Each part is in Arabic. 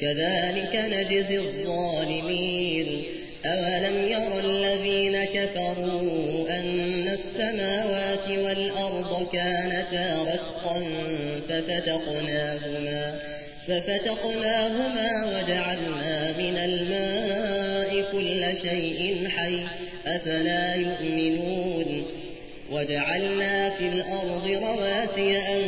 كذلك نجزي الظالمين. أولم ير الذين كفروا أن السماوات والأرض كانتا رتقا ففتقناهما ففتقناهما وجعلنا من الماء كل شيء حي أفلا يؤمنون وجعلنا في الأرض رواسي أن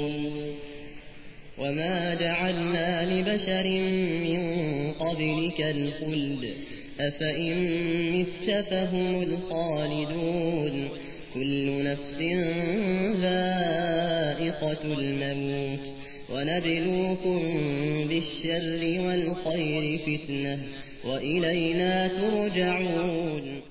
لبشر من قبلك الخلد أفإن مت فهم الخالدون. كل نفس ذائقة الموت ونبلوكم بالشر والخير فتنة وإلينا ترجعون.